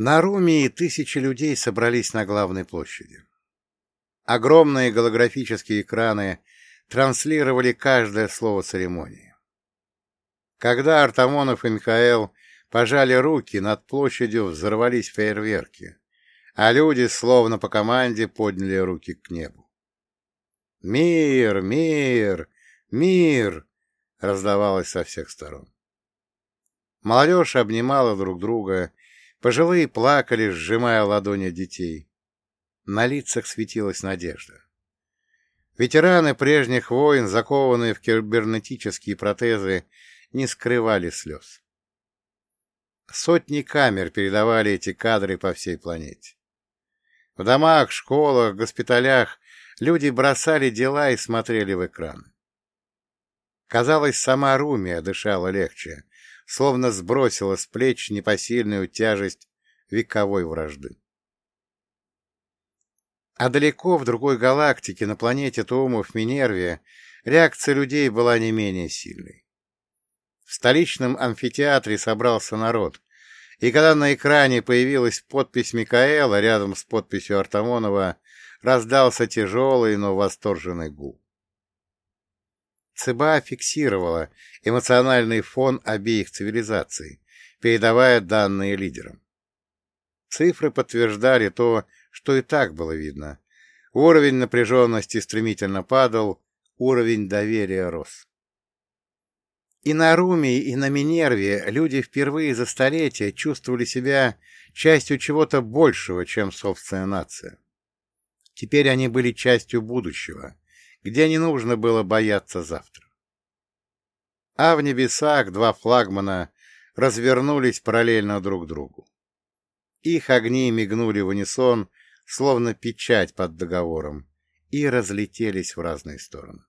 На Румии тысячи людей собрались на главной площади. Огромные голографические экраны транслировали каждое слово церемонии. Когда Артамонов и Михаил пожали руки, над площадью взорвались фейерверки, а люди, словно по команде, подняли руки к небу. «Мир! Мир! Мир!» раздавалось со всех сторон. Молодежь обнимала друг друга, пожилые плакали, сжимая ладони детей. На лицах светилась надежда. Ветераны прежних войн, закованные в кибернетические протезы, не скрывали слез. Сотни камер передавали эти кадры по всей планете. В домах, школах, госпиталях люди бросали дела и смотрели в экраны. Казалось, сама Румия дышала легче, словно сбросила с плеч непосильную тяжесть вековой вражды. А далеко в другой галактике, на планете Туумов Минервия, реакция людей была не менее сильной. В столичном амфитеатре собрался народ, и когда на экране появилась подпись Микаэла рядом с подписью Артамонова, раздался тяжелый, но восторженный гул. ЦБА фиксировала эмоциональный фон обеих цивилизаций, передавая данные лидерам. Цифры подтверждали то, что и так было видно. Уровень напряженности стремительно падал, уровень доверия рос. И на Руме, и на Минерве люди впервые за столетия чувствовали себя частью чего-то большего, чем собственная нация. Теперь они были частью будущего, где не нужно было бояться завтра. А в небесах два флагмана развернулись параллельно друг другу. Их огни мигнули в унисон, словно печать под договором, и разлетелись в разные стороны.